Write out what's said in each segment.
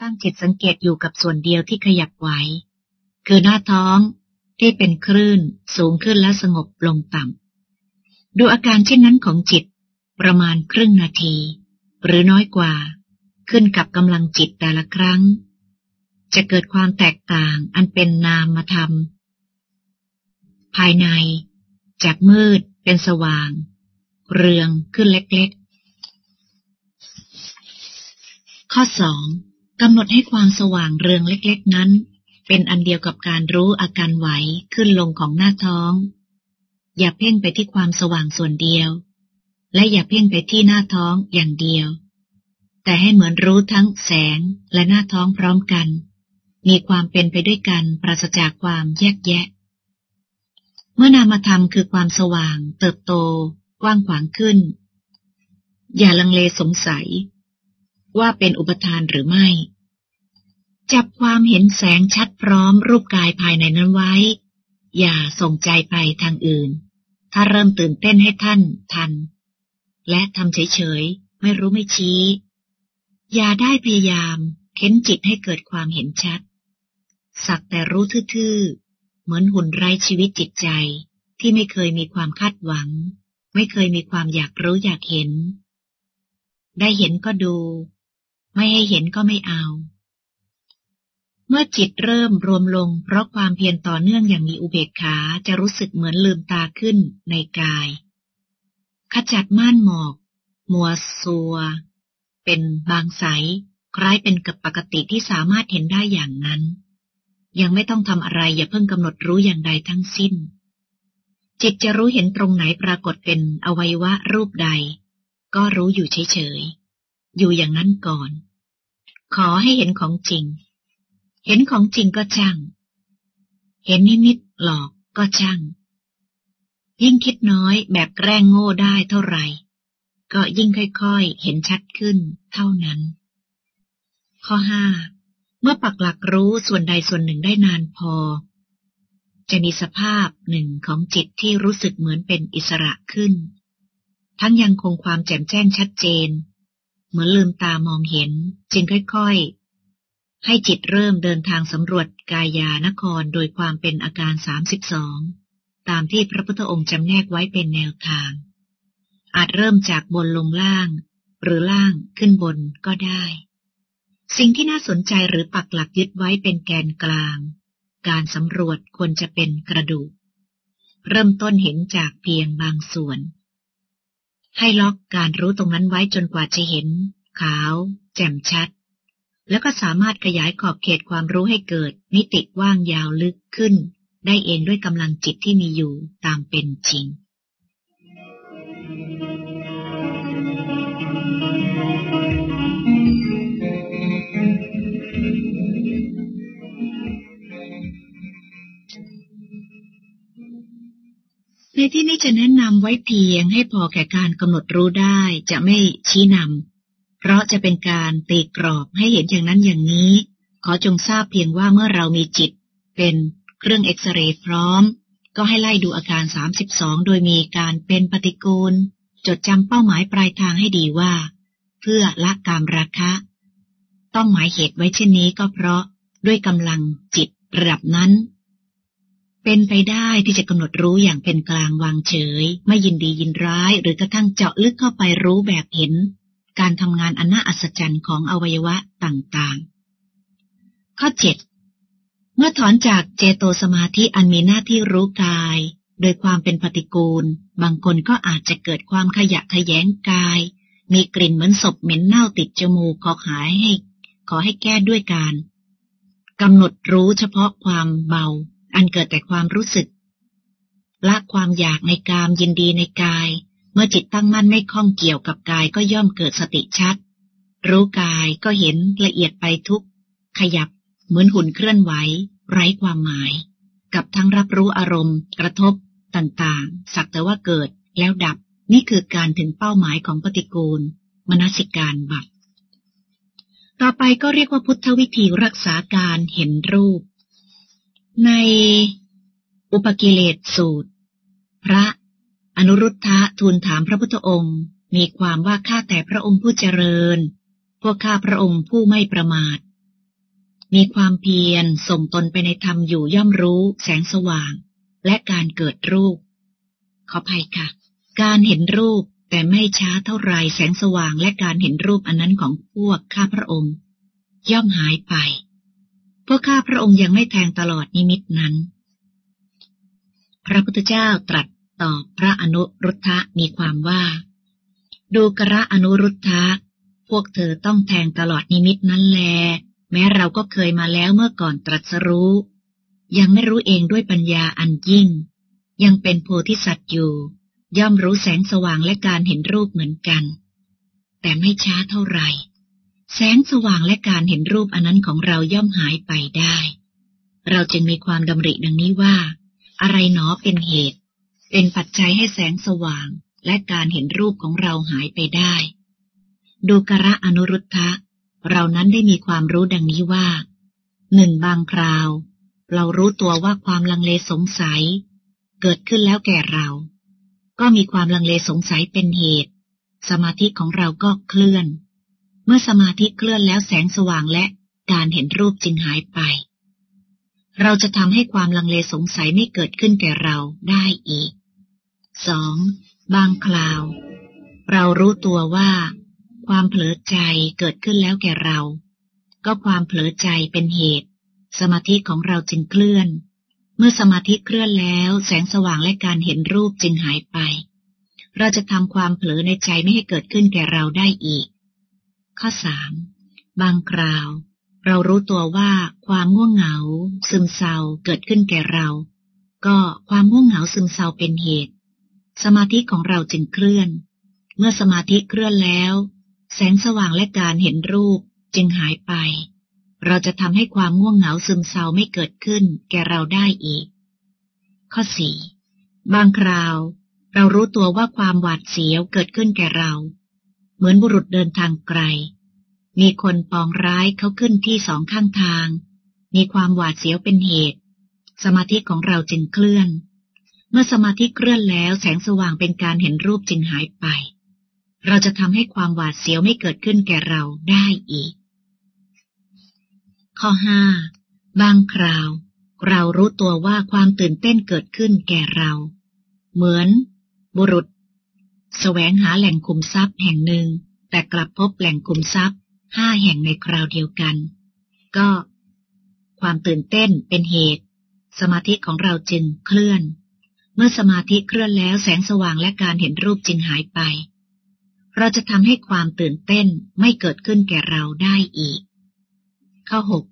ตั้งจิตสังเกตอยู่กับส่วนเดียวที่ขยับไหว คือหน้าท้องที่เป็นคลื่นสูงขึ้นและสงบลงต่ำ ดูอาการเช่นนั้นของจิตประมาณครึ่งนาที หรือน้อยกว่า ขึ้นกับกำลังจิตแต่ละครั้ง จะเกิดความแตกต่างอันเป็นนามธรรม ภายใน จากมืดเป็นสว่าง เรืองขึ้นเล็กๆ ข้อสอง กำหนดให้ความสว่างเรืองเล็ก ๆ นั้น เป็นอันเดียวกับการรู้อาการไหวขึ้นลงของหน้าท้อง อย่าเพ่งไปที่ความสว่างส่วนเดียว และอย่าเพ่งไปที่หน้าท้องอย่างเดียว แต่ให้เหมือนรู้ทั้งแสงและหน้าท้องพร้อมกัน มีความเป็นไปด้วยกันปราศจากความแยกแยะ เมื่อนามธรรมคือความสว่าง เติบโต กว้างขวางขึ้น อย่าลังเลสงสัย ว่าเป็นอุปทานหรือไม่ จับความเห็นแสงชัดพร้อมรูปกายภายในนั้นไว้ อย่าส่งใจไปทางอื่น ถ้าเริ่มตื่นเต้นให้ท่านทัน และทำเฉยๆ ไม่รู้ไม่ชี้ อย่าได้พยายามเค้นจิตให้เกิดความเห็นชัด สักแต่รู้ทื่อๆ เหมือนหุ่นไร้ชีวิตจิตใจที่ไม่เคยมีความคาดหวัง ไม่เคยมีความอยากรู้อยากเห็น ได้เห็นก็ดู ไม่ให้เห็นก็ไม่เอา เมื่อจิตเริ่มรวมลง เพราะความเพียรต่อเนื่องอย่างมีอุเบกขาจะรู้สึกเหมือนลืมตาขึ้นในกาย ขจัดม่านหมอก มัวซัว เป็นบางใส คล้ายเป็นกับปกติที่สามารถเห็นได้อย่างนั้น ยังไม่ต้องทำอะไรอย่าเพิ่งกำหนดรู้อย่างใดทั้งสิ้น จิตจะรู้เห็นตรงไหนปรากฏเป็นอวัยวะรูปใด ก็รู้อยู่เฉยๆอยู่อย่างนั้นก่อน ขอให้เห็นของจริง เห็นของจริงก็ช่าง เห็นนิมิตหลอกก็ช่าง ยิ่งคิดน้อยแบบแกล้งโง่ได้เท่าไหร่ ก็ยิ่งค่อยๆ เห็นชัดขึ้นเท่านั้น ข้อห้าเมื่อปักหลักรู้ส่วนใดส่วนหนึ่งได้นานพอ จะมีสภาพหนึ่งของจิตที่รู้สึกเหมือนเป็นอิสระขึ้น ทั้งยังคงความแจ่มแจ้งชัดเจน เหมือนลืมตามองเห็น จึงค่อยๆ ให้จิตเริ่มเดินทางสำรวจกายานครโดยความเป็นอาการสามสิบสองตามที่พระพุทธองค์จำแนกไว้เป็นแนวทาง อาจเริ่มจากบนลงล่าง หรือล่างขึ้นบนก็ได้ สิ่งที่น่าสนใจหรือปักหลักยึดไว้เป็นแกนกลาง การสำรวจควรจะเป็นกระดูก เริ่มต้นเห็นจากเพียงบางส่วน ให้ล็อกการรู้ตรงนั้นไว้จนกว่าจะเห็น ขาว แจ่มชัด แล้วก็สามารถขยายขอบเขตความรู้ให้เกิด มิติว่างยาวลึกขึ้น ได้เองด้วยกำลังจิตที่มีอยู่ตามเป็นจริง ในที่นี้จะแนะนำไว้เพียงให้พอแก่การกำหนดรู้ได้จะไม่ชี้นำเพราะจะเป็นการตีกรอบให้เห็นอย่างนั้นอย่างนี้ ขอจงทราบเพียงว่าเมื่อเรามีจิต เป็นเครื่องเอ็กซเรย์พร้อม ก็ให้ไล่ดูอาการ 32 โดยมีการเป็นปฏิกูล จดจำเป้าหมายปลายทางให้ดีว่า เพื่อละกามราคะ ต้องหมายเหตุไว้เช่นนี้ก็เพราะด้วยกำลังจิตระดับนั้น เป็นไปได้ที่จะกำหนดรู้อย่างเป็นกลางวางเฉย ไม่ยินดียินร้าย หรือกระทั่งเจาะลึกเข้าไปรู้แบบเห็น การทำงานอันน่าอัศจรรย์ของอวัยวะต่างๆ ข้อเจ็ดเมื่อถอนจากเจโตสมาธิอันมีหน้าที่รู้กาย โดยความเป็นปฏิกูล บางคนก็อาจจะเกิดความขยะขยงกาย มีกลิ่นเหมือนศพเหม็นเน่าติดจมูกขอหายให้ ขอให้แก้ด้วยการกำหนดรู้เฉพาะความเบา อันเกิดแต่ความรู้สึก ละความอยากในกามยินดีในกาย เมื่อจิตตั้งมั่นไม่คล้องเกี่ยวกับกายก็ย่อมเกิดสติชัด รู้กายก็เห็นละเอียดไปทุกขยับ เหมือนหุ่นเคลื่อนไหว ไร้ความหมาย กับทั้งรับรู้อารมณ์ กระทบ ต่างๆ สักแต่ว่าเกิดแล้วดับ นี่คือการถึงเป้าหมายของปฏิกูล มนสิการบัตต่อไปก็เรียกว่าพุทธวิธีรักษาการเห็นรูป ในอุปกิเลสสูตร พระอนุรุทธะทูลถามพระพุทธองค์ มีความว่าข้าแต่พระองค์ผู้เจริญ พวกข้าพระองค์ผู้ไม่ประมาท มีความเพียรส่งตนไปในธรรมอยู่ย่อมรู้แสงสว่าง และการเกิดรูป ขอภัยค่ะ การเห็นรูปแต่ไม่ช้าเท่าไรแสงสว่างและการเห็นรูปอันนั้นของพวกข้าพระองค์ ย่อมหายไป พวกข้าพระองค์ยังไม่แทงตลอดนิมิตนั้น พระพุทธเจ้าตรัสตอบพระอนุรุทธะมีความว่า ดูกระอนุรุทธะ พวกเธอต้องแทงตลอดนิมิตนั้นแล แม้เราก็เคยมาแล้วเมื่อก่อนตรัสรู้ ยังไม่รู้เองด้วยปัญญาอันยิ่ง ยังเป็นโพธิสัตว์อยู่ ย่อมรู้แสงสว่างและการเห็นรูปเหมือนกัน แต่ไม่ช้าเท่าไหร่ แสงสว่างและการเห็นรูปอันนั้นของเราย่อมหายไปได้ เราจึงมีความดำริดังนี้ว่า อะไรหนอเป็นเหตุ เป็นปัจจัยให้แสงสว่างและการเห็นรูปของเราหายไปได้ ดูกระอนุรุทธะ เรานั้นได้มีความรู้ดังนี้ว่า หนึ่งบางคราว เรารู้ตัวว่าความลังเลสงสัย เกิดขึ้นแล้วแก่เรา ก็มีความลังเลสงสัยเป็นเหตุ สมาธิของเราก็เคลื่อน เมื่อสมาธิเคลื่อนแล้วแสงสว่างและการเห็นรูปจึงหายไป เราจะทำให้ความลังเลสงสัยไม่เกิดขึ้นแก่เราได้อีกสองบางคราว เรารู้ตัวว่า ความเผลอใจเกิดขึ้นแล้วแก่เรา ก็ความเผลอใจเป็นเหตุ สมาธิของเราจึงเคลื่อน เมื่อสมาธิเคลื่อนแล้ว แสงสว่างและการเห็นรูปจึงหายไป เราจะทำความเผลอในใจไม่ให้เกิดขึ้นแก่เราได้อีก ข้อสามบางคราว เรารู้ตัวว่าความง่วงเหงา ซึมเศร้าเกิดขึ้นแก่เรา ก็ความง่วงเหงาซึมเศร้าเป็นเหตุ สมาธิของเราจึงเคลื่อน เมื่อสมาธิเคลื่อนแล้ว แสงสว่างและการเห็นรูปจึงหายไป เราจะทำให้ความง่วงเหงาซึมเศร้าไม่เกิดขึ้นแก่เราได้อีก ข้อสี่บางคราว เรารู้ตัวว่าความหวาดเสียวเกิดขึ้นแก่เรา เหมือนบุรุษเดินทางไกล มีคนปองร้ายเขาขึ้นที่สองข้างทาง มีความหวาดเสียวเป็นเหตุ สมาธิของเราจึงเคลื่อน เมื่อสมาธิเคลื่อนแล้วแสงสว่างเป็นการเห็นรูปจึงหายไป เราจะทำให้ความหวาดเสียวไม่เกิดขึ้นแก่เราได้อีก ข้อห้าบางคราว เรารู้ตัวว่าความตื่นเต้นเกิดขึ้นแก่เรา เหมือน บุรุษ สแสวงหาแหล่งคุมทรัพย์แห่งหนึ่ง แต่กลับพบแหล่งคุมทรัพย์ห้าแห่งในคราวเดียวกัน ก็ ความตื่นเต้นเป็นเหตุ สมาธิของเราจึงเคลื่อน เมื่อสมาธิเคลื่อนแล้วแสงสว่างและการเห็นรูปจึงหายไป เราจะทำให้ความตื่นเต้นไม่เกิดขึ้นแก่เราได้อีก ข้อหก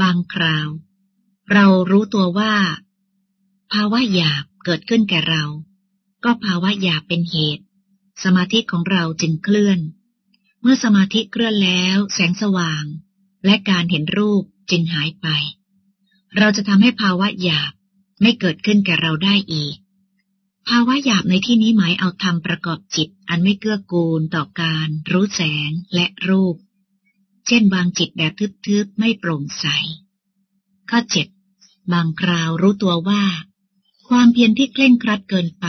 บางคราว เรารู้ตัวว่า ภาวะหยาบเกิดขึ้นแก่เรา ก็ภาวะหยาบเป็นเหตุ สมาธิของเราจึงเคลื่อน เมื่อสมาธิเคลื่อนแล้ว แสงสว่าง และการเห็นรูปจึงหายไป เราจะทำให้ภาวะหยาบไม่เกิดขึ้นแก่เราได้อีก ภาวะหยาบในที่นี้หมายเอาธรรมประกอบจิต อันไม่เกื้อกูลต่อการรู้แสงและรูป เช่นบางจิตแบบทึบๆไม่โปร่งใส ข้อเจ็ดบางคราวรู้ตัวว่า ความเพียรที่เคร่งครัดเกินไป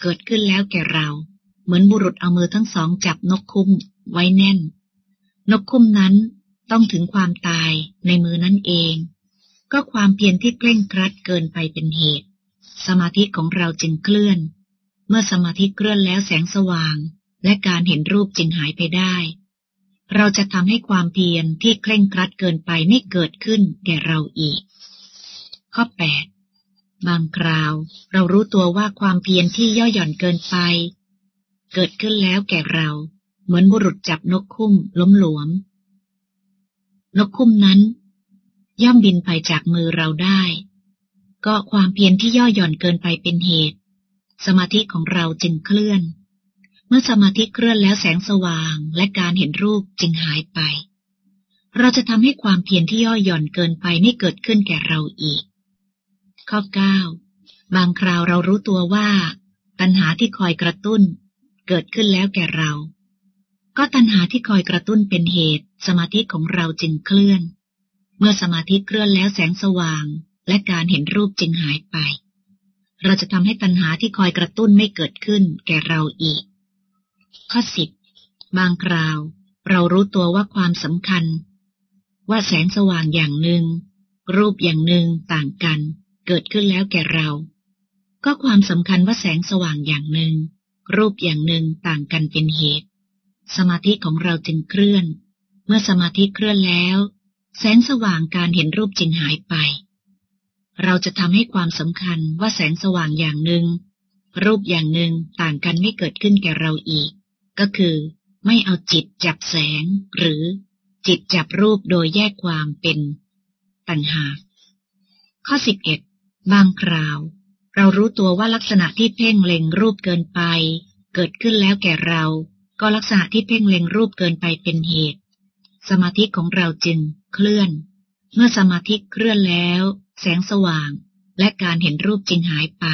เกิดขึ้นแล้วแก่เรา เหมือนบุรุษเอามือทั้งสองจับนกคุ้มไว้แน่น นกคุ้มนั้นต้องถึงความตายในมือนั่นเอง ก็ความเพียรที่เคร่งครัดเกินไปเป็นเหตุ สมาธิของเราจึงเคลื่อน เมื่อสมาธิเคลื่อนแล้วแสงสว่าง และการเห็นรูปจึงหายไปได้ เราจะทำให้ความเพียรที่เคร่งครัดเกินไปไม่เกิดขึ้นแก่เราอีก ข้อ 8 บางคราว เรารู้ตัวว่าความเพียรที่ย่อหย่อนเกินไป เกิดขึ้นแล้วแก่เรา เหมือนบุรุษจับนกคุ้มล้มหลวม นกคุ้มนั้น ย่อมบินไปจากมือเราได้ ก็ความเพียรที่ย่อหย่อนเกินไปเป็นเหตุ สมาธิของเราจึงเคลื่อน เมื่อสมาธิเคลื่อนแล้วแสงสว่างและการเห็นรูปจึงหายไป เราจะทำให้ความเพียรที่ย่อหย่อนเกินไปไม่เกิดขึ้นแก่เราอีก ข้อ 9 บางคราวเรารู้ตัวว่าตัณหาที่คอยกระตุ้น เกิดขึ้นแล้วแก่เรา ก็ตัณหาที่คอยกระตุ้นเป็นเหตุ สมาธิของเราจึงเคลื่อน เมื่อสมาธิเคลื่อนแล้วแสงสว่าง และการเห็นรูปจึงหายไป เราจะทำให้ตัณหาที่คอยกระตุ้นไม่เกิดขึ้นแก่เราอีก ข้อสิบบางคราว เรารู้ตัวว่าความสำคัญ ว่าแสงสว่างอย่างหนึ่ง รูปอย่างหนึ่งต่างกัน เกิดขึ้นแล้วแก่เรา ก็ความสำคัญว่าแสงสว่างอย่างหนึ่ง รูปอย่างหนึ่งต่างกันเป็นเหตุ สมาธิของเราจึงเคลื่อน เมื่อสมาธิเคลื่อนแล้ว แสงสว่างการเห็นรูปจึงหายไป เราจะทำให้ความสำคัญว่าแสงสว่างอย่างหนึ่ง รูปอย่างหนึ่งต่างกันไม่เกิดขึ้นแก่เราอีก ก็คือ ไม่เอาจิตจับแสง หรือจิตจับรูปโดยแยกความเป็นตัณหาข้อสิบเอ็ดบางคราว เรารู้ตัวว่าลักษณะที่เพ่งเล็งรูปเกินไป เกิดขึ้นแล้วแก่เรา ก็ลักษณะที่เพ่งเล็งรูปเกินไปเป็นเหตุ สมาธิของเราจึงเคลื่อน เมื่อสมาธิเคลื่อนแล้ว แสงสว่าง และการเห็นรูปจึงหายไป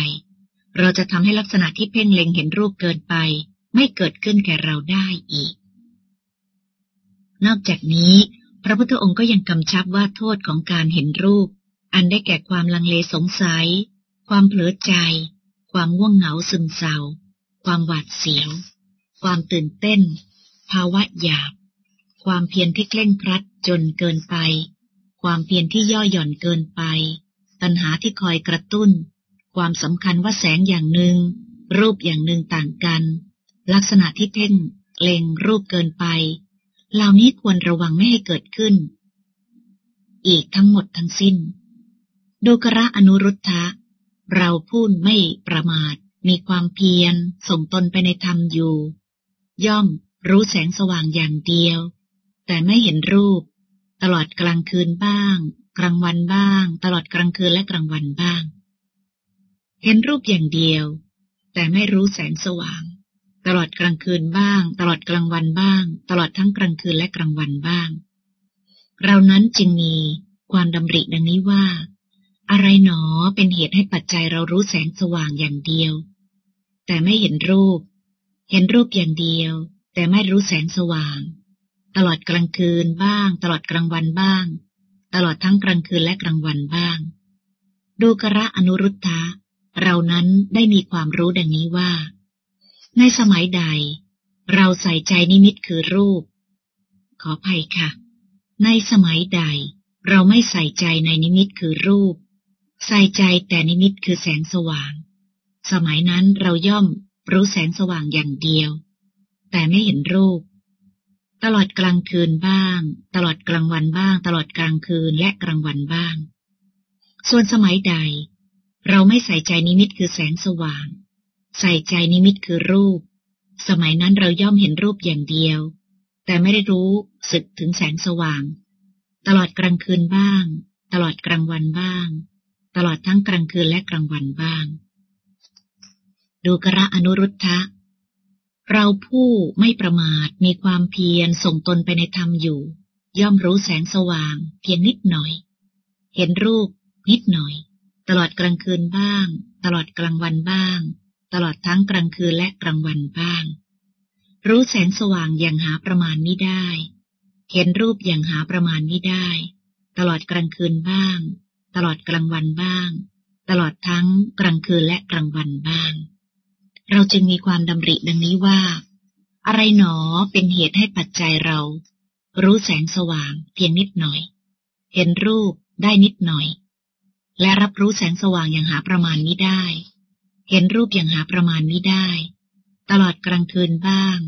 เราจะทำให้ลักษณะที่เพ่งเล็งเห็นรูปเกินไป ไม่เกิดขึ้นแก่เราได้อีก นอกจากนี้ พระพุทธองค์ก็ยังกำชับว่าโทษของการเห็นรูป อันได้แก่ความลังเลสงสัย ความเผลอใจ ความง่วงเหงาซึมเศร้า ความหวาดเสียว ความตื่นเต้น ภาวะหยาบ ความเพียรที่เคร่งครัดจนเกินไป ความเพียรที่ย่อหย่อนเกินไป ตัณหาที่คอยกระตุ้น ความสำคัญว่าแสงอย่างหนึ่ง รูปอย่างหนึ่งต่างกัน ลักษณะที่เพ่งเล็งรูปเกินไป เหล่านี้ควรระวังไม่ให้เกิดขึ้น อีกทั้งหมดทั้งสิ้น ดูกระอนุรุทธะ เราพูดไม่ประมาท มีความเพียร ส่งตนไปในธรรมอยู่ ย่อมรู้แสงสว่างอย่างเดียว แต่ไม่เห็นรูป ตลอดกลางคืนบ้าง กลางวันบ้าง ตลอดกลางคืนและกลางวันบ้าง เห็นรูปอย่างเดียว แต่ไม่รู้แสงสว่าง ตลอดกลางคืนบ้าง ตลอดกลางวันบ้าง ตลอดทั้งกลางคืนและกลางวันบ้าง เรานั้นจึงมีความดำริดังนี้ว่า อะไรหนอเป็นเหตุให้ปัจจัยเรารู้แสงสว่างอย่างเดียว แต่ไม่เห็นรูป เห็นรูปอย่างเดียว แต่ไม่รู้แสงสว่าง ตลอดกลางคืนบ้าง ตลอดกลางวันบ้าง ตลอดทั้งกลางคืนและกลางวันบ้าง ดูกระอนุรุทธะเรานั้นได้มีความรู้ดังนี้ว่า ในสมัยใด เราใส่ใจนิมิตคือรูป ขออภัยค่ะ ในสมัยใด เราไม่ใส่ใจในนิมิตคือรูป ใส่ใจแต่นิมิตคือแสงสว่าง สมัยนั้นเราย่อมรู้แสงสว่างอย่างเดียว แต่ไม่เห็นรูป ตลอดกลางคืนบ้าง ตลอดกลางวันบ้าง ตลอดกลางคืนและกลางวันบ้าง ส่วนสมัยใด เราไม่ใส่ใจนิมิตคือแสงสว่าง ใส่ใจนิมิตคือรูป สมัยนั้นเราย่อมเห็นรูปอย่างเดียว แต่ไม่ได้รู้สึกถึงแสงสว่าง ตลอดกลางคืนบ้าง ตลอดกลางวันบ้าง ตลอดทั้งกลางคืนและกลางวันบ้าง ดูกระอนุรุทธะ เราผู้ไม่ประมาทมีความเพียรส่งตนไปในธรรมอยู่ ย่อมรู้แสงสว่าง เพียงนิดหน่อย เห็นรูป นิดหน่อย ตลอดกลางคืนบ้าง ตลอดกลางวันบ้าง ตลอดทั้งกลางคืนและกลางวันบ้าง รู้แสงสว่างอย่างหาประมาณไม่ได้ เห็นรูปอย่างหาประมาณไม่ได้ ตลอดกลางคืนบ้าง ตลอดกลางวันบ้าง ตลอดทั้งกลางคืนและกลางวันบ้าง เราจึงมีความดำริดังนี้ว่า อะไรหนอเป็นเหตุให้ปัจจัยเรา รู้แสงสว่างเพียงนิดหน่อย เห็นรูปได้นิดหน่อย และรับรู้แสงสว่างอย่างหาประมาณนี้ได้ เห็นรูปอย่างหาประมาณไม่ได้ ตลอดกลางคืนบ้าง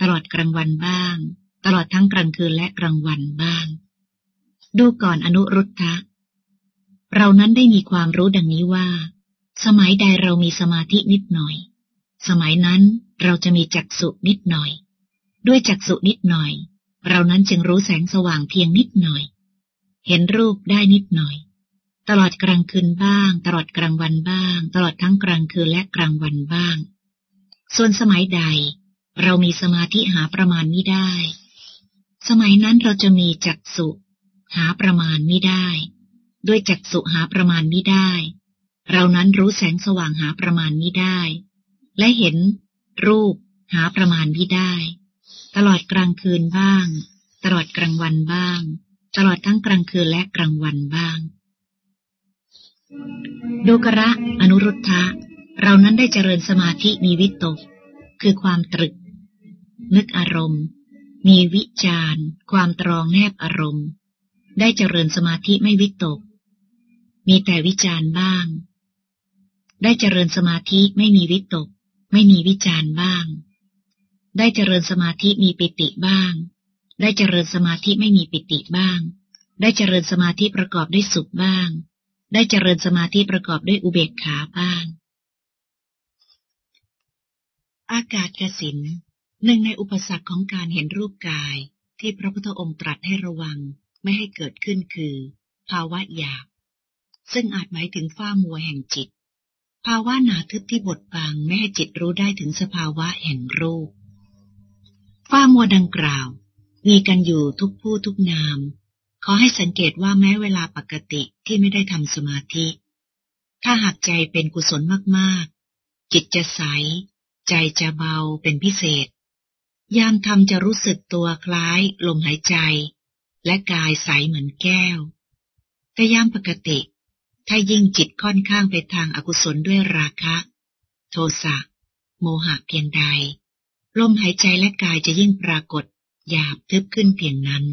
ตลอดกลางวันบ้าง ตลอดทั้งกลางคืนและกลางวันบ้าง ดูก่อนอนุรุทธะ เรานั้นได้มีความรู้ดังนี้ว่า สมัยใดเรามีสมาธินิดหน่อย สมัยนั้นเราจะมีจักษุนิดหน่อย ด้วยจักษุนิดหน่อย เรานั้นจึงรู้แสงสว่างเพียงนิดหน่อย เห็นรูปได้นิดหน่อย ตลอดกลางคืนบ้าง ตลอดกลางวันบ้าง ตลอดทั้งกลางคืนและกลางวันบ้าง ส่วนสมัยใด เรามีสมาธิหาประมาณไม่ได้ สมัยนั้นเราจะมีจักสุหาประมาณไม่ได้ ด้วยจักสุหาประมาณม่ได้ เรานั้นรู้แสงสว่างหาประมาณม่ได้ และเห็นรูปหาประมาณม่ได้ ตลอดกลางคืนบ้าง ตลอดกลางวันบ้าง ตลอดทั้งกลางคืนและกลางวันบ้างดูกระอนุรุทธะ เรานั้นได้เจริญสมาธิมีวิตก คือความตรึก นึกอารมณ์ มีวิจารความตรองแนบอารมณ์ ได้เจริญสมาธิไม่วิตก มีแต่วิจารณ์บ้าง ได้เจริญสมาธิไม่มีวิตก ไม่มีวิจารณ์บ้าง ได้เจริญสมาธิมีปิติบ้าง ได้เจริญสมาธิไม่มีปิติบ้าง ได้เจริญสมาธิประกอบด้วยสุขบ้าง ได้เจริญสมาธิประกอบด้วยอุเบกขาบ้าง อากาศกสินหนึ่งในอุปสรรคของการเห็นรูปกายที่พระพุทธองค์ตรัสให้ระวังไม่ให้เกิดขึ้นคือ ภาวะหยาบ ซึ่งอาจหมายถึงฝ้ามัวแห่งจิต ภาวะหนาทึบที่บดบังไม่ให้จิตรู้ได้ถึงสภาวะแห่งรูป ฝ้ามัวดังกล่าว มีกันอยู่ทุกผู้ทุกนาม ขอให้สังเกตว่าแม้เวลาปกติที่ไม่ได้ทำสมาธิ ถ้าหากใจเป็นกุศลมากๆ จิตจะใส ใจจะเบาเป็นพิเศษ ยามทำจะรู้สึกตัวคล้ายลมหายใจ และกายใสเหมือนแก้วแต่ยามปกติ ถ้ายิ่งจิตค่อนข้างไปทางอากุศลด้วยราคะ โทสะ โมหะเพียงใด ลมหายใจและกายจะยิ่งปรากฏหยาบทึบขึ้นเพียงนั้น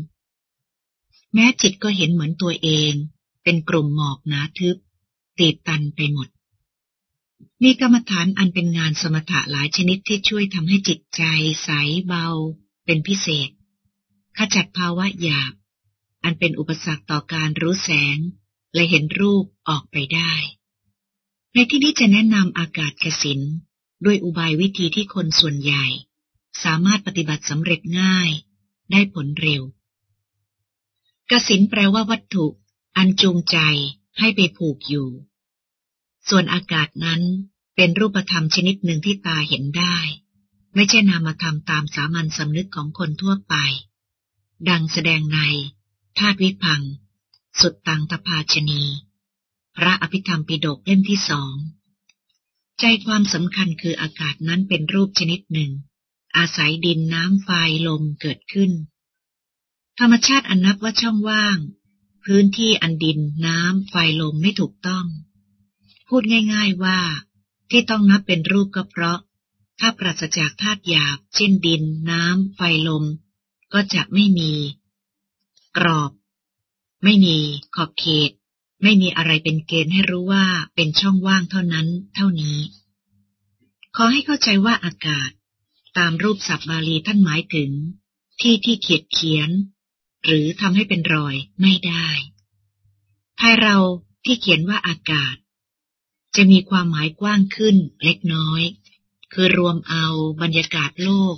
แม้จิตก็เห็นเหมือนตัวเอง เป็นกลุ่มหมอกหนาทึบ ตีบตันไปหมด มีกรรมฐานอันเป็นงานสมถะหลายชนิดที่ช่วยทำให้จิตใจใสเบา เป็นพิเศษ ขจัดภาวะหยาบ อันเป็นอุปสรรคต่อการรู้แสง และเห็นรูปออกไปได้ ในที่นี้จะแนะนำอากาศกสินด้วยอุบายวิธีที่คนส่วนใหญ่ สามารถปฏิบัติสำเร็จง่าย ได้ผลเร็ว กสินแปลว่าวัตถุ อันจูงใจให้ไปผูกอยู่ ส่วนอากาศนั้นเป็นรูปธรรมชนิดหนึ่งที่ตาเห็นได้ ไม่ใช่นามธรรมตามสามัญสำนึกของคนทั่วไป ดังแสดงในธาตุวิพัง สุดตังตภาชนี พระอภิธรรมปิฎกเล่มที่สอง ใจความสำคัญคืออากาศนั้นเป็นรูปชนิดหนึ่ง อาศัยดินน้ำไฟลมเกิดขึ้น ธรรมชาติอันนับว่าช่องว่าง พื้นที่อันดินน้ำไฟลมไม่ถูกต้อง พูดง่ายๆว่า ที่ต้องนับเป็นรูปก็เพราะ ถ้าปราศจากธาตุหยาบ เช่นดิน น้ำไฟลม ก็จะไม่มี กรอบ ไม่มีขอบเขต ไม่มีอะไรเป็นเกณฑ์ให้รู้ว่าเป็นช่องว่างเท่านั้น เท่านี้ ขอให้เข้าใจว่าอากาศ ตามรูปศัพท์บาลีท่านหมายถึง ที่ที่เขียดเขียน หรือทำให้เป็นรอยไม่ได้ภายเราที่เขียนว่าอากาศ จะมีความหมายกว้างขึ้นเล็กน้อย คือรวมเอาบรรยากาศโลก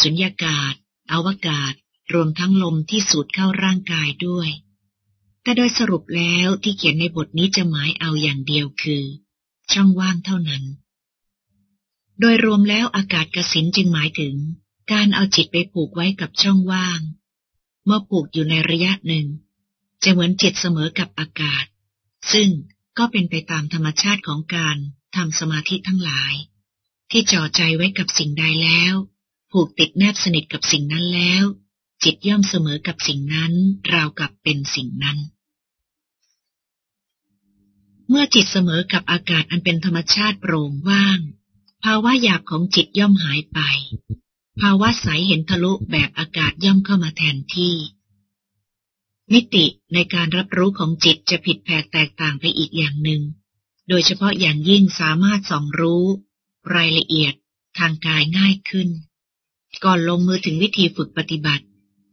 สุญญากาศ อวกาศ รวมทั้งลมที่สูดเข้าร่างกายด้วย แต่โดยสรุปแล้วที่เขียนในบทนี้จะหมายเอาอย่างเดียวคือ ช่องว่างเท่านั้น โดยรวมแล้วอากาศกสินจึงหมายถึง การเอาจิตไปผูกไว้กับช่องว่าง เมื่อผูกอยู่ในระยะหนึ่ง จะเหมือนจิตเสมอกับอากาศ ซึ่งก็เป็นไปตามธรรมชาติของการทำสมาธิทั้งหลาย ที่จ่อใจไว้กับสิ่งใดแล้ว ผูกติดแนบสนิทกับสิ่งนั้นแล้ว จิตย่อมเสมอกับสิ่งนั้นราวกับเป็นสิ่งนั้น เมื่อจิตเสมอกับอากาศอันเป็นธรรมชาติโปร่งว่าง ภาวะหยาบของจิตย่อมหายไป ภาวะใสเห็นทะลุแบบอากาศย่อมเข้ามาแทนที่ มิติในการรับรู้ของจิตจะผิดแผกแตกต่างไปอีกอย่างหนึง่ง โดยเฉพาะอย่างยิ่งสามารถส่องรู้ รายละเอียดทางกายง่ายขึ้น ก่อนลงมือถึงวิธีฝึกปฏิบัติ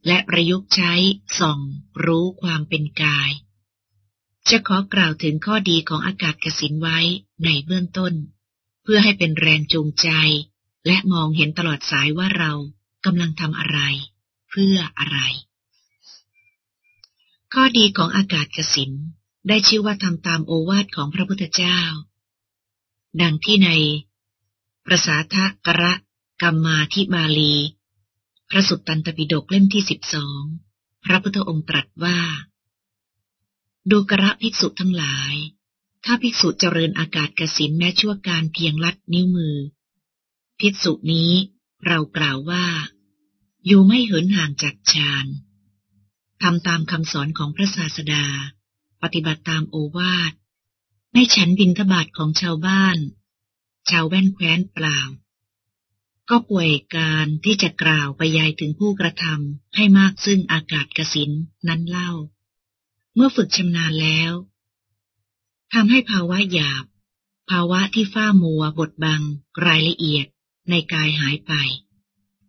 และประยุกต์ใช้ส่องรู้ความเป็นกาย จะขอกล่าวถึงข้อดีของอากาศกสินไว้ในเบื้องต้น เพื่อให้เป็นแรงจูงใจ และมองเห็นตลอดสายว่าเรากำลังทำอะไร เพื่ออะไร ข้อดีของอากาศกสินได้ชื่อว่าทำตามโอวาทของพระพุทธเจ้า ดังที่ใน ประสาทะกระกรรมาทิบาลี พระสุตตันตปิฎกเล่มที่สิบสอง พระพุทธองค์ตรัสว่า ดูกระภิกษุทั้งหลาย ถ้าภิกษุเจริญอากาศกสินแม้ชั่วการเพียงลัดนิ้วมือ ภิกษุนี้เรากล่าวว่า อยู่ไม่เหินห่างจากฌานทำตามคำสอนของพระศาสดา ปฏิบัติตามโอวาท ไม่ฉันบินทบาทของชาวบ้าน ชาวแว่นแคว้นเปล่า ก็ป่วยการที่จะกล่าวไปยายถึงผู้กระทำให้มากซึ่งอากาศกสินนั้นเล่า เมื่อฝึกชำนาญแล้วทำให้ภาวะหยาบ ภาวะที่ฝ้ามัวบดบัง รายละเอียดในกายหายไป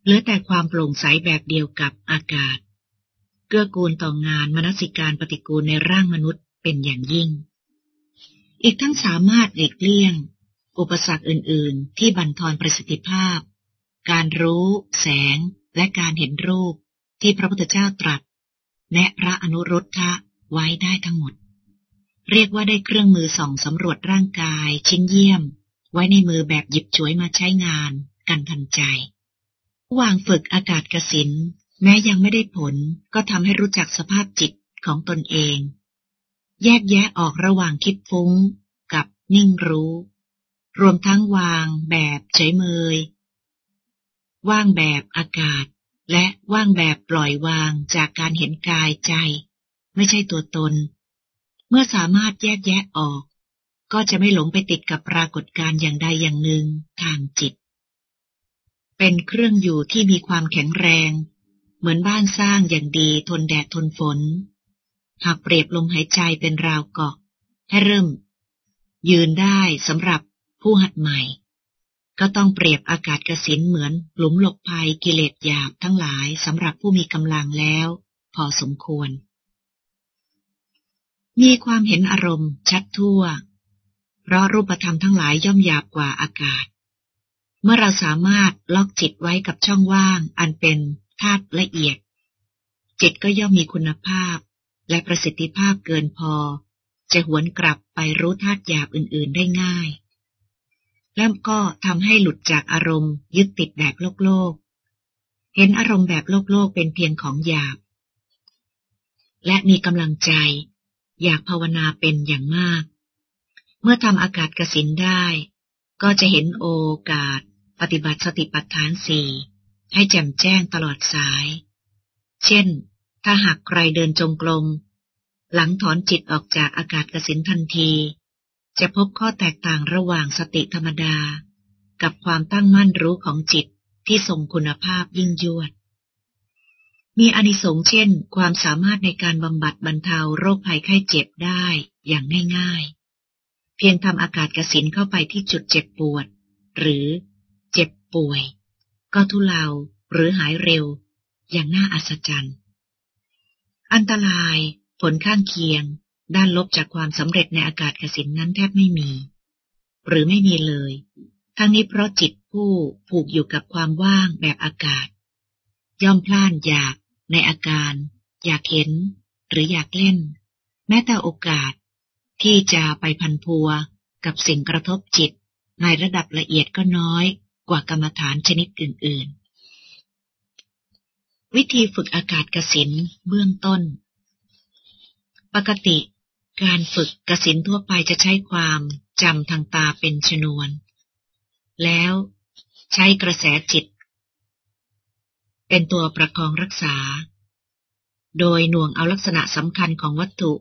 เหลือแต่ความโปร่งใสแบบเดียวกับอากาศ เกื้อกูลต่องานมนสิการปฏิกูลในร่างมนุษย์เป็นอย่างยิ่ง อีกทั้งสามารถหลีกเลี่ยง อุปสรรคอื่น ๆ ที่บั่นทอนประสิทธิภาพ การรู้ แสง และการเห็นรูปที่พระพุทธเจ้าตรัส แนะพระอนุรุทธะ ไว้ได้ทั้งหมด เรียกว่าได้เครื่องมือส่องสำรวจร่างกายชิ้นเยี่ยม ไว้ในมือแบบหยิบฉวยมาใช้งานกันทันใจวางฝึกอากาศกสินแม้ยังไม่ได้ผลก็ทำให้รู้จักสภาพจิตของตนเอง แยกแยะออกระหว่างคิดฟุ้งกับนิ่งรู้ รวมทั้งวางแบบเฉยเมย ว่างแบบอากาศ และว่างแบบปล่อยวางจากการเห็นกายใจ ไม่ใช่ตัวตน เมื่อสามารถแยกแยะออก ก็จะไม่หลงไปติดกับปรากฏการณ์อย่างใดอย่างหนึ่งทางจิต เป็นเครื่องอยู่ที่มีความแข็งแรง เหมือนบ้านสร้างอย่างดีทนแดดทนฝน หากเปรียบลมหายใจเป็นราวเกาะ ให้เริ่ม ยืนได้สำหรับผู้หัดใหม่ ก็ต้องเปรียบอากาศกระสินเหมือนหลุมหลบภัยกิเลสหยาบทั้งหลายสำหรับผู้มีกำลังแล้ว พอสมควร มีความเห็นอารมณ์ชัดทั่ว เพราะรูปธรรมทั้งหลายย่อมหยาบกว่าอากาศ เมื่อเราสามารถล็อกจิตไว้กับช่องว่างอันเป็นธาตุละเอียด จิตก็ย่อมมีคุณภาพ และประสิทธิภาพเกินพอ จะหวนกลับไปรู้ธาตุหยาบอื่น ๆได้ง่าย แล้วก็ทำให้หลุดจากอารมณ์ยึดติดแบบโลกโลก เห็นอารมณ์แบบโลกโลกเป็นเพียงของหยาบ และมีกำลังใจ อยากภาวนาเป็นอย่างมาก เมื่อทำอากาศกสินได้ ก็จะเห็นโอกาส ปฏิบัติสติปัฏฐานสี่ให้แจ่มแจ้งตลอดสาย เช่น ถ้าหากใครเดินจงกรมหลังถอนจิตออกจากอากาศกสินทันที จะพบข้อแตกต่างระหว่างสติธรรมดา กับความตั้งมั่นรู้ของจิตที่ทรงคุณภาพยิ่งยวด มีอนิสงส์เช่น ความสามารถในการบำบัดบรรเทาโรคภัยไข้เจ็บได้อย่างง่ายๆ เพียงทำอากาศกสินเข้าไปที่จุดเจ็บปวด หรือเจ็บป่วย ก็ทุเลาหรือหายเร็ว อย่างน่าอัศจรรย์ อันตราย ผลข้างเคียง ด้านลบจากความสำเร็จในอากาศกสินนั้นแทบไม่มี หรือไม่มีเลย ทั้งนี้เพราะจิตผู้ผูกอยู่กับความว่างแบบอากาศ ย่อมพล่านอยาก ในอาการ อยากเห็น หรืออยากเล่น แม้แต่โอกาส ที่จะไปพันพัวกับสิ่งกระทบจิต ในระดับละเอียดก็น้อยกว่ากรรมฐานชนิดอื่น ๆ วิธีฝึกอากาศกสินเบื้องต้น ปกติ การฝึกกสินทั่วไปจะใช้ความจำทางตาเป็นชนวน แล้วใช้กระแสจิต เป็นตัวประคองรักษา โดยหน่วงเอาลักษณะสำคัญของวัตถุ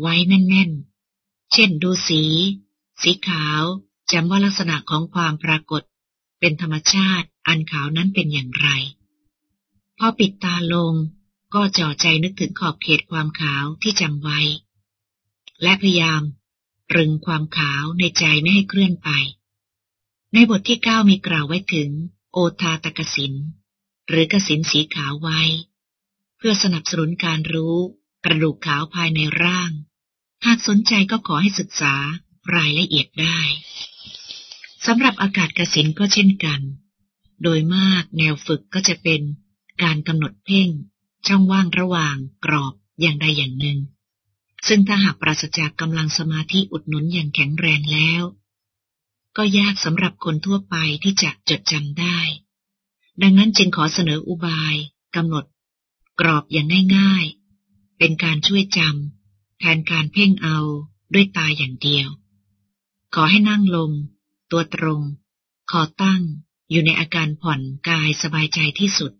ไว้แน่น ๆ เช่นดูสี สีขาวจำว่าลักษณะของความปรากฏ เป็นธรรมชาติอันขาวนั้นเป็นอย่างไร พอปิดตาลงก็จ่อใจนึกถึงขอบเขตความขาวที่จำไว้ และพยายามตรึงความขาวในใจไม่ให้เคลื่อนไป ในบทที่เก้ามีกล่าวไว้ถึง โอทาตกสิน หรือกสินสีขาวไว้ เพื่อสนับสนุนการรู้กระดูกขาวภายในร่าง หากสนใจก็ขอให้ศึกษารายละเอียดได้สำหรับอากาศกสินก็เช่นกัน โดยมากแนวฝึกก็จะเป็นการกำหนดเพ่ง ช่องว่างระหว่างกรอบอย่างใดอย่างหนึ่ง ซึ่งถ้าหากปราศจากกำลังสมาธิอุดหนุนอย่างแข็งแรงแล้ว ก็ยากสำหรับคนทั่วไปที่จะจดจำได้ ดังนั้นจึงขอเสนออุบายกำหนด กรอบอย่างง่ายๆ เป็นการช่วยจำแทนการเพ่งเอาด้วยตาอย่างเดียว ขอให้นั่งลง ตัวตรง คอตั้ง อยู่ในอาการผ่อนกายสบายใจที่สุด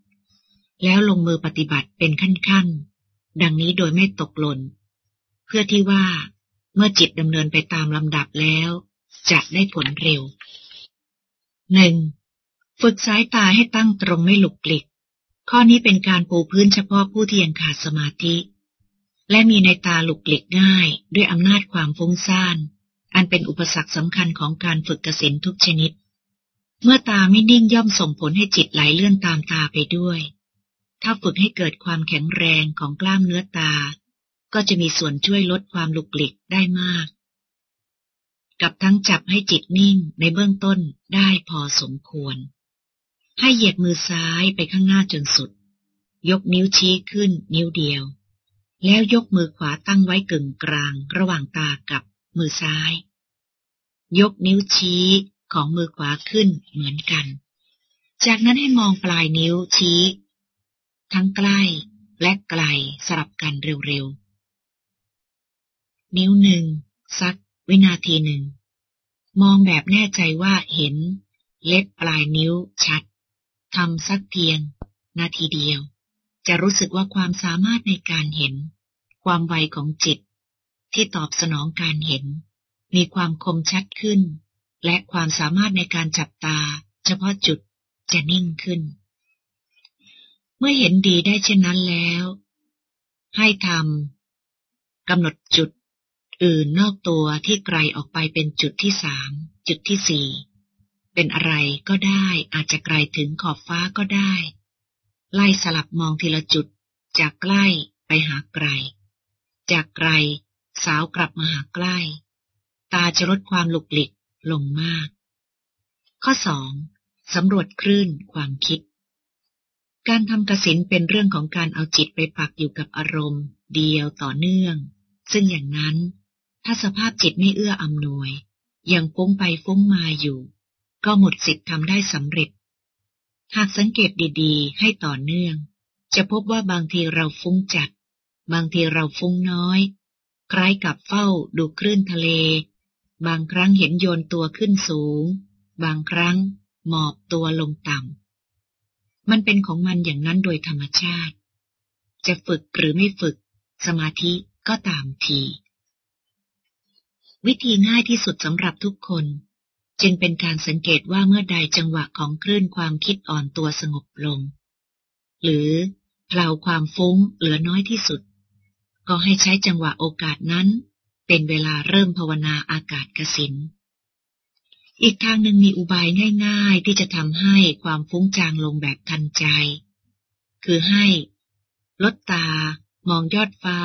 แล้วลงมือปฏิบัติเป็นขั้นๆ ดังนี้โดยไม่ตกหล่น เพื่อที่ว่า เมื่อจิตดำเนินไปตามลำดับแล้ว จะได้ผลเร็วหนึ่ง ฝึกสายตาให้ตั้งตรงไม่หลุกลิก ข้อนี้เป็นการปูพื้นเฉพาะผู้ที่ยังขาดสมาธิ และมีในตาหลุกหลิกง่าย ด้วยอำนาจความฟุ้งซ่าน อันเป็นอุปสรรคสำคัญของการฝึกกสินทุกชนิด เมื่อตาไม่นิ่งย่อมส่งผลให้จิตไหลเลื่อนตามตาไปด้วย ถ้าฝึกให้เกิดความแข็งแรงของกล้ามเนื้อตา ก็จะมีส่วนช่วยลดความหลุกหลิกได้มากกับทั้งจับให้จิตนิ่งในเบื้องต้นได้พอสมควร ให้เหยียดมือซ้ายไปข้างหน้าจนสุด ยกนิ้วชี้ขึ้นนิ้วเดียว แล้วยกมือขวาตั้งไว้กึ่งกลางระหว่างตากับมือซ้าย ยกนิ้วชี้ของมือขวาขึ้นเหมือนกัน จากนั้นให้มองปลายนิ้วชี้ ทั้งใกล้และไกลสลับกันเร็วๆ นิ้วหนึ่งสักวินาทีหนึ่ง มองแบบแน่ใจว่าเห็นเล็บปลายนิ้วชัด ทำสักเพียง นาทีเดียว จะรู้สึกว่าความสามารถในการเห็น ความไวของจิต ที่ตอบสนองการเห็น มีความคมชัดขึ้น และความสามารถในการจับตา เฉพาะจุดจะนิ่งขึ้น เมื่อเห็นดีได้เช่นนั้นแล้ว ให้ทำกำหนดจุดอื่นนอกตัวที่ไกลออกไปเป็นจุดที่สาม จุดที่สี่ เป็นอะไรก็ได้อาจจะไกลถึงขอบฟ้าก็ได้ ไล่สลับมองทีละจุด จากใกล้ไปหาไกล จากไกลสาวกลับมาหาใกล้ ตาจะลดความหลุกหลิกลงมาก ข้อสองสำรวจคลื่นความคิด การทำกสินเป็นเรื่องของการเอาจิตไปปักอยู่กับอารมณ์ เดียวต่อเนื่อง ซึ่งอย่างนั้น ถ้าสภาพจิตไม่เอื้ออำนวย ยังฟุ้งไปฟุ้งมาอยู่ ก็หมดสิทธิ์ทำได้สำเร็จ หากสังเกตดีๆ ให้ต่อเนื่อง จะพบว่าบางทีเราฟุ้งจัด บางทีเราฟุ้งน้อย คล้ายกับเฝ้าดูคลื่นทะเล บางครั้งเห็นโยนตัวขึ้นสูง บางครั้งหมอบตัวลงต่ำ มันเป็นของมันอย่างนั้นโดยธรรมชาติ จะฝึกหรือไม่ฝึก สมาธิก็ตามที วิธีง่ายที่สุดสำหรับทุกคน จึงเป็นการสังเกตว่าเมื่อใดจังหวะของคลื่นความคิดอ่อนตัวสงบลง หรือเพลาความฟุ้งเหลือน้อยที่สุด ก็ให้ใช้จังหวะโอกาสนั้น เป็นเวลาเริ่มภาวนาอากาศกสินอีกทางหนึ่งมีอุบายง่าย ๆ ที่จะทำให้ความฟุ้งจางลงแบบทันใจ คือให้ ลดตา มองยอดฟ้า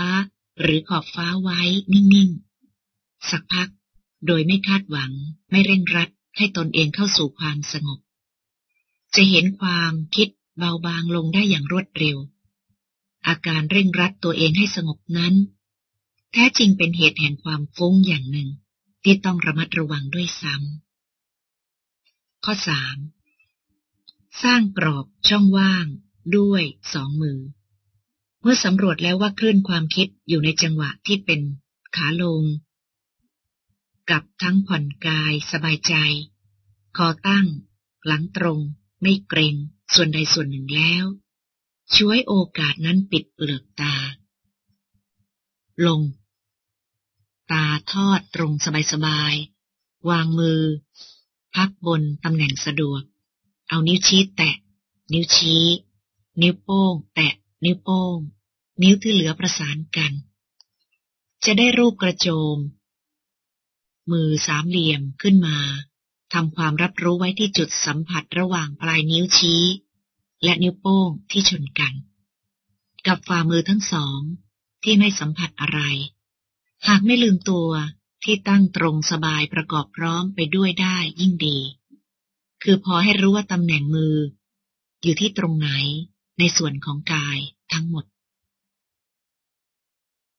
หรือขอบฟ้าไว้นิ่ง ๆ สักพัก โดยไม่คาดหวังไม่เร่งรัดให้ตนเองเข้าสู่ความสงบ จะเห็นความคิดเบาบางลงได้อย่างรวดเร็ว อาการเร่งรัดตัวเองให้สงบนั้น แท้จริงเป็นเหตุแห่งความฟุ้งอย่างหนึ่ง ที่ต้องระมัดระวังด้วยซ้ำ ข้อสามสร้างกรอบช่องว่างด้วยสองมือ เมื่อสำรวจแล้วว่าคลื่นความคิดอยู่ในจังหวะที่เป็นขาลง กับทั้งผ่อนกายสบายใจ คอตั้ง หลังตรง ไม่เกรงส่วนใดส่วนหนึ่งแล้ว ช่วยโอกาสนั้นปิดเปลือกตา ลง ตาทอดตรงสบายๆ วางมือ พักบนตำแหน่งสะดวก เอานิ้วชี้แตะ นิ้วชี้ นิ้วโป้ง แตะ นิ้วโป้ง นิ้วที่เหลือประสานกัน จะได้รูปกระโจม มือสามเหลี่ยมขึ้นมาทำความรับรู้ไว้ที่จุดสัมผัสระหว่างปลายนิ้วชี้ และนิ้วโป้งที่ชนกัน กับฝ่ามือทั้งสองที่ไม่สัมผัสอะไร หากไม่ลืมตัวที่ตั้งตรงสบายประกอบพร้อมไปด้วยได้ยิ่งดี คือพอให้รู้ว่าตำแหน่งมือ อยู่ที่ตรงไหนในส่วนของกายทั้งหมด